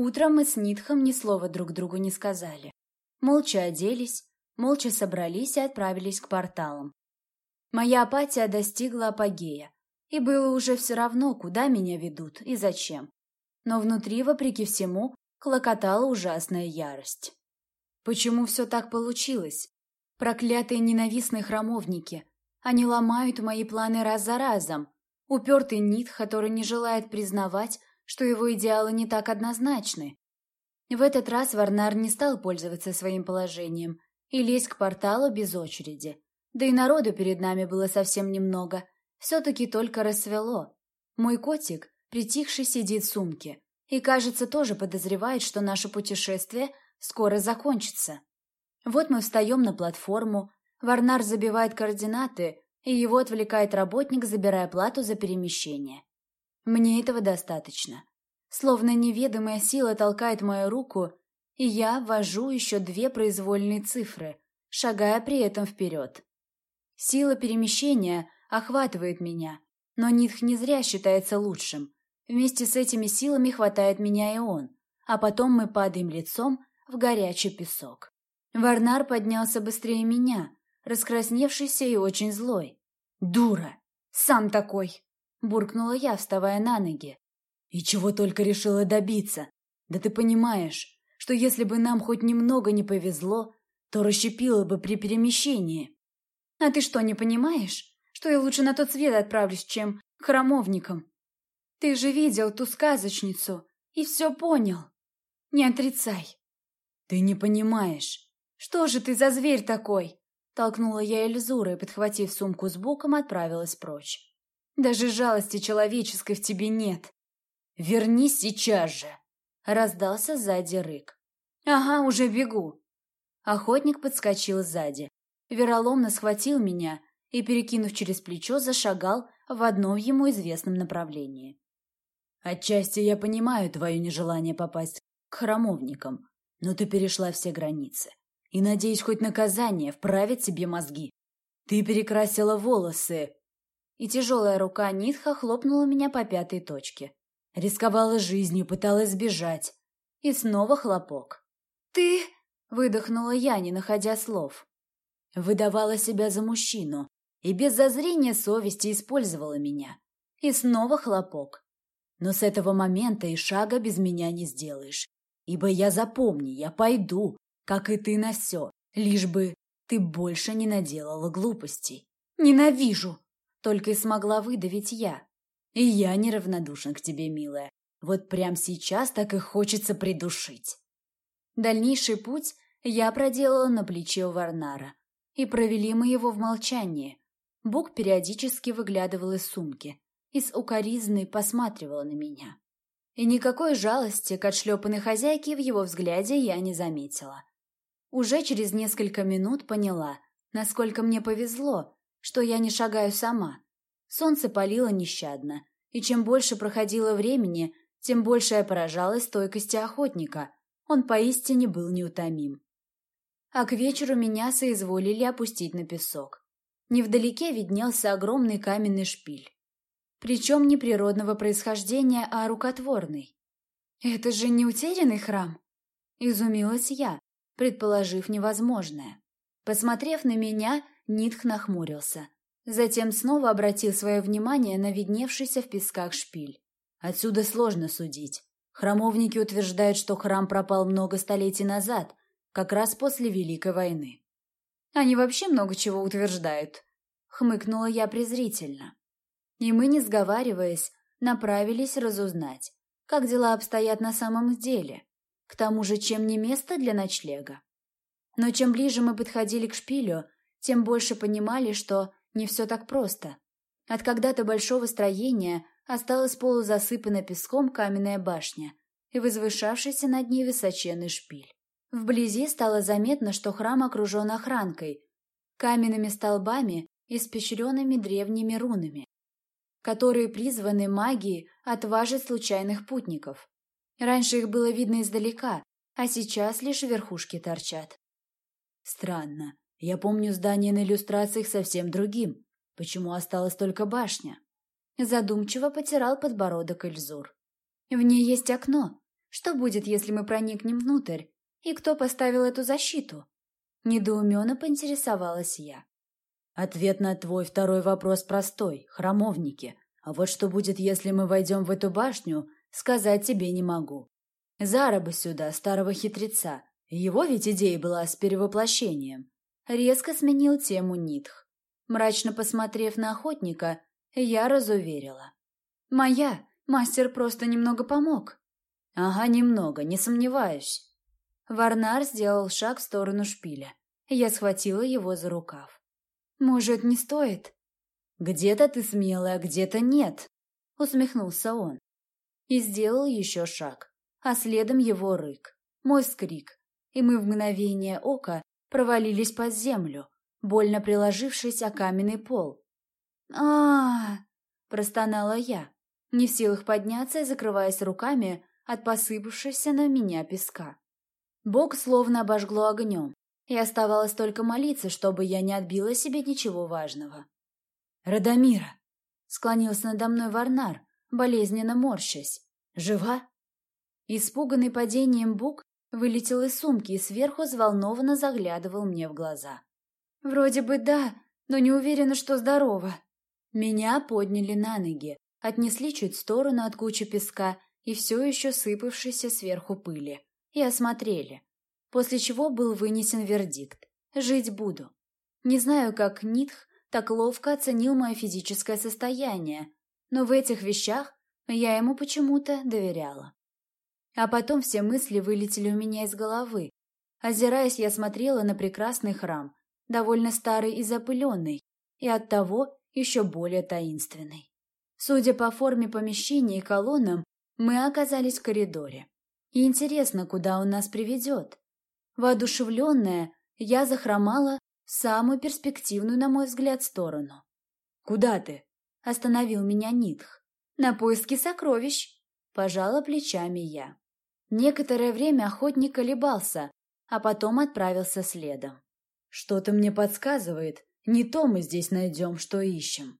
Утром мы с Нитхом ни слова друг другу не сказали. Молча оделись, молча собрались и отправились к порталам. Моя апатия достигла апогея, и было уже все равно, куда меня ведут и зачем. Но внутри, вопреки всему, клокотала ужасная ярость. Почему все так получилось? Проклятые ненавистные храмовники. Они ломают мои планы раз за разом. Упертый Нит, который не желает признавать, что его идеалы не так однозначны. В этот раз Варнар не стал пользоваться своим положением и лезть к порталу без очереди. Да и народу перед нами было совсем немного. Все-таки только рассвело. Мой котик, притихший, сидит в сумке и, кажется, тоже подозревает, что наше путешествие скоро закончится. Вот мы встаем на платформу, Варнар забивает координаты, и его отвлекает работник, забирая плату за перемещение. Мне этого достаточно. Словно неведомая сила толкает мою руку, и я ввожу еще две произвольные цифры, шагая при этом вперед. Сила перемещения охватывает меня, но Нитх не зря считается лучшим. Вместе с этими силами хватает меня и он, а потом мы падаем лицом в горячий песок. Варнар поднялся быстрее меня, раскрасневшийся и очень злой. «Дура! Сам такой!» – буркнула я, вставая на ноги. «И чего только решила добиться? Да ты понимаешь, что если бы нам хоть немного не повезло, то расщепило бы при перемещении». «А ты что, не понимаешь, что я лучше на тот свет отправлюсь, чем к храмовникам? Ты же видел ту сказочницу и все понял. Не отрицай». «Ты не понимаешь». «Что же ты за зверь такой?» Толкнула я Эльзура и, подхватив сумку с боком, отправилась прочь. «Даже жалости человеческой в тебе нет!» «Вернись сейчас же!» Раздался сзади рык. «Ага, уже бегу!» Охотник подскочил сзади. Вероломно схватил меня и, перекинув через плечо, зашагал в одном ему известном направлении. «Отчасти я понимаю твое нежелание попасть к храмовникам, но ты перешла все границы. И, надеюсь, хоть наказание вправит себе мозги. Ты перекрасила волосы. И тяжелая рука Нитха хлопнула меня по пятой точке. Рисковала жизнью, пыталась сбежать. И снова хлопок. «Ты...» — выдохнула я, не находя слов. Выдавала себя за мужчину и без зазрения совести использовала меня. И снова хлопок. Но с этого момента и шага без меня не сделаешь. Ибо я запомни, я пойду, как и ты на все, лишь бы ты больше не наделала глупостей. Ненавижу! Только и смогла выдавить я. И я неравнодушен к тебе, милая. Вот прямо сейчас так и хочется придушить. Дальнейший путь я проделала на плече у Варнара. И провели мы его в молчании. Бук периодически выглядывал из сумки и с укоризной посматривал на меня. И никакой жалости к отшлепанной хозяйке в его взгляде я не заметила. Уже через несколько минут поняла, насколько мне повезло, что я не шагаю сама. Солнце палило нещадно, и чем больше проходило времени, тем больше я поражалась стойкости охотника. Он поистине был неутомим. А к вечеру меня соизволили опустить на песок. Невдалеке виднелся огромный каменный шпиль. Причем не природного происхождения, а рукотворный. «Это же не утерянный храм?» Изумилась я, предположив невозможное. Посмотрев на меня, Нитх нахмурился. Затем снова обратил свое внимание на видневшийся в песках шпиль. Отсюда сложно судить. Храмовники утверждают, что храм пропал много столетий назад, как раз после Великой войны. Они вообще много чего утверждают, хмыкнула я презрительно. И мы, не сговариваясь, направились разузнать, как дела обстоят на самом деле. К тому же, чем не место для ночлега. Но чем ближе мы подходили к шпилю, тем больше понимали, что не все так просто. От когда-то большого строения осталась полузасыпана песком каменная башня и возвышавшийся над ней высоченный шпиль. Вблизи стало заметно, что храм окружен охранкой, каменными столбами, испещренными древними рунами, которые призваны магией отважить случайных путников. Раньше их было видно издалека, а сейчас лишь верхушки торчат. Странно. Я помню здание на иллюстрациях совсем другим. Почему осталась только башня? Задумчиво потирал подбородок Эльзур. В ней есть окно. Что будет, если мы проникнем внутрь? И кто поставил эту защиту? Недоуменно поинтересовалась я. Ответ на твой второй вопрос простой – храмовники. А вот что будет, если мы войдем в эту башню, сказать тебе не могу. Зараба сюда, старого хитреца. Его ведь идея была с перевоплощением. Резко сменил тему Нитх. Мрачно посмотрев на охотника, я разуверила. «Моя, мастер просто немного помог». «Ага, немного, не сомневаюсь». Варнар сделал шаг в сторону шпиля. Я схватила его за рукав. «Может, не стоит?» «Где-то ты смелая, где-то нет», — усмехнулся он. И сделал еще шаг, а следом его рык, мой скрик, и мы в мгновение ока провалились под землю, больно приложившись о каменный пол. а, простонала я, не в силах подняться и закрываясь руками от посыпавшегося на меня песка. Бог словно обожгло огнем, и оставалось только молиться, чтобы я не отбила себе ничего важного. «Радомира!» — склонился надо мной Варнар, болезненно морщась. «Жива?» Испуганный падением Бук вылетел из сумки и сверху взволнованно заглядывал мне в глаза. «Вроде бы да, но не уверена, что здорова». Меня подняли на ноги, отнесли чуть в сторону от кучи песка и все еще сыпавшейся сверху пыли, и осмотрели, после чего был вынесен вердикт «Жить буду». Не знаю, как Нитх так ловко оценил мое физическое состояние, но в этих вещах я ему почему-то доверяла. А потом все мысли вылетели у меня из головы. Озираясь, я смотрела на прекрасный храм, довольно старый и запыленный, и оттого еще более таинственный. Судя по форме помещения и колоннам, мы оказались в коридоре. И интересно, куда он нас приведет. Воодушевленная, я захромала в самую перспективную, на мой взгляд, сторону. «Куда ты?» – остановил меня Нитх. «На поиски сокровищ», – пожала плечами я. Некоторое время охотник колебался, а потом отправился следом. «Что-то мне подсказывает, не то мы здесь найдем, что ищем».